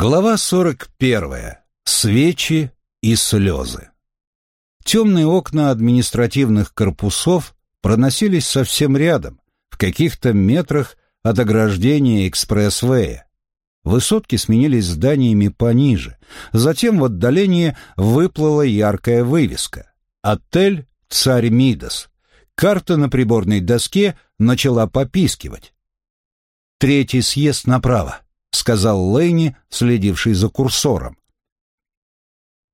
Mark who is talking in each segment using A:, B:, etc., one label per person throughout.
A: Глава 41. Свечи и слезы. Темные окна административных корпусов проносились совсем рядом, в каких-то метрах от ограждения экспрессвея. Высотки сменились зданиями пониже. Затем в отдалении выплыла яркая вывеска. «Отель Царь Мидас». Карта на приборной доске начала попискивать. «Третий съезд направо», — сказал Лэйни, следивший за курсором.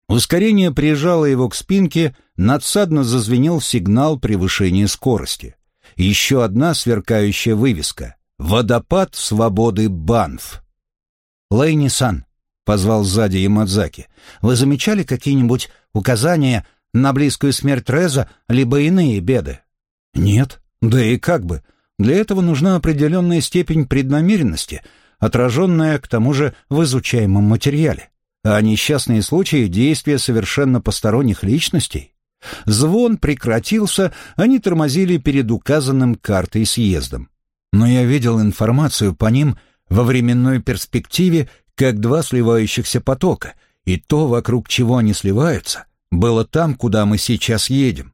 A: Ускорение прижало его к спинке, надсадно зазвенел сигнал превышения скорости. Еще одна сверкающая вывеска «Водопад свободы Банф». «Лэйни-сан», — позвал сзади Ямадзаки, — «вы замечали какие-нибудь указания на близкую смерть Реза, либо иные беды?» «Нет, да и как бы. Для этого нужна определенная степень преднамеренности — отраженное, к тому же, в изучаемом материале, а несчастные случаи действия совершенно посторонних личностей. Звон прекратился, они тормозили перед указанным картой съездом. Но я видел информацию по ним во временной перспективе как два сливающихся потока, и то, вокруг чего они сливаются, было там, куда мы сейчас едем.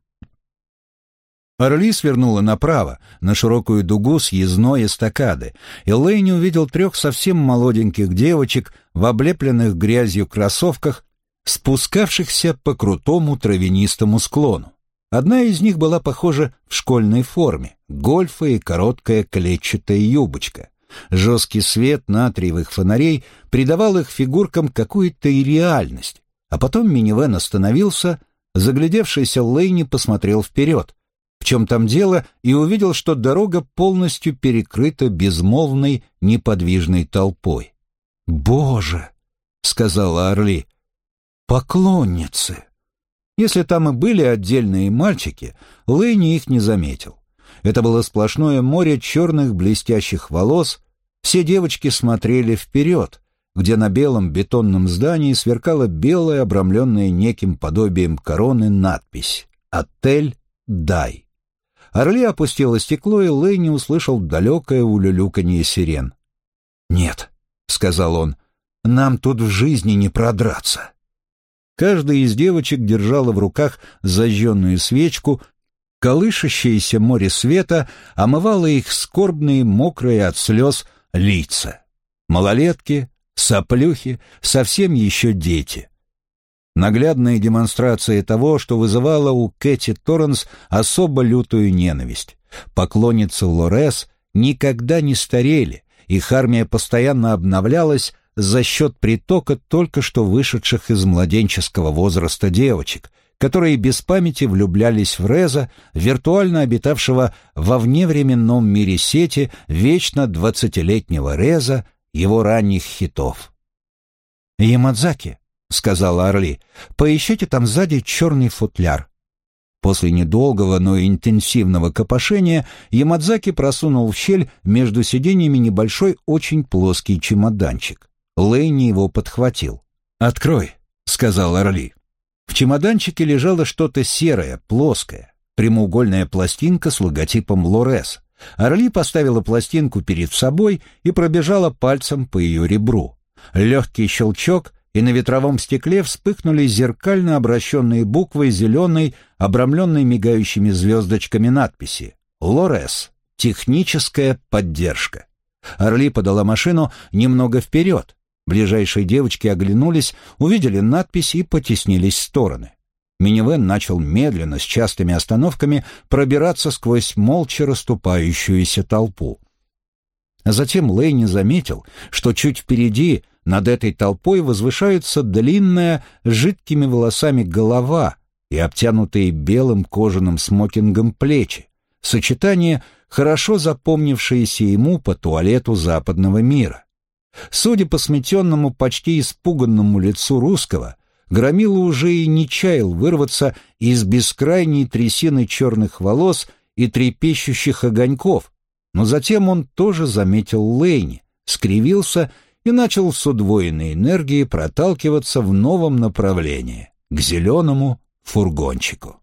A: Орли свернула направо, на широкую дугу съездной эстакады, и Лэйни увидел трех совсем молоденьких девочек в облепленных грязью кроссовках, спускавшихся по крутому травянистому склону. Одна из них была похожа в школьной форме, гольфа и короткая клетчатая юбочка. Жесткий свет натриевых фонарей придавал их фигуркам какую-то и реальность. А потом минивэн остановился, заглядевшийся Лэйни посмотрел вперед, в чем там дело, и увидел, что дорога полностью перекрыта безмолвной, неподвижной толпой. «Боже!» — сказала Орли. «Поклонницы!» Если там и были отдельные мальчики, Лэйни их не заметил. Это было сплошное море черных блестящих волос, все девочки смотрели вперед, где на белом бетонном здании сверкала белая, обрамленная неким подобием короны надпись «Отель Дай». Орли опустило стекло, и Лэйни услышал далекое улюлюканье сирен. «Нет», — сказал он, — «нам тут в жизни не продраться». Каждая из девочек держала в руках зажженную свечку, колышащееся море света омывало их скорбные, мокрые от слез лица. Малолетки, соплюхи, совсем еще дети наглядная демонстрация того, что вызывало у Кэти Торренс особо лютую ненависть. Поклонницы Лорес никогда не старели, их армия постоянно обновлялась за счет притока только что вышедших из младенческого возраста девочек, которые без памяти влюблялись в Реза, виртуально обитавшего во вневременном мире сети вечно двадцатилетнего Реза, его ранних хитов. «Ямадзаки», — сказала Орли, — «поищите там сзади черный футляр». После недолгого, но интенсивного копошения Ямадзаки просунул в щель между сиденьями небольшой, очень плоский чемоданчик. Лэйни его подхватил. «Открой», — сказал Орли. В чемоданчике лежало что-то серое, плоское, прямоугольная пластинка с логотипом Лорес. Орли поставила пластинку перед собой и пробежала пальцем по ее ребру. Легкий щелчок — и на ветровом стекле вспыхнули зеркально обращенные буквы зеленой, обрамленной мигающими звездочками надписи «Лорес. Техническая поддержка». Орли подала машину немного вперед. Ближайшие девочки оглянулись, увидели надпись и потеснились в стороны. Минивэн начал медленно, с частыми остановками, пробираться сквозь молча расступающуюся толпу. Затем Лейни заметил, что чуть впереди над этой толпой возвышается длинная, жидкими волосами голова и обтянутые белым кожаным смокингом плечи. Сочетание, хорошо запомнившееся ему по туалету западного мира. Судя по сметенному, почти испуганному лицу русского, Громила уже и не чаял вырваться из бескрайней трясины черных волос и трепещущих огоньков, но затем он тоже заметил Лейни, скривился и начал с удвоенной энергией проталкиваться в новом направлении, к зеленому фургончику.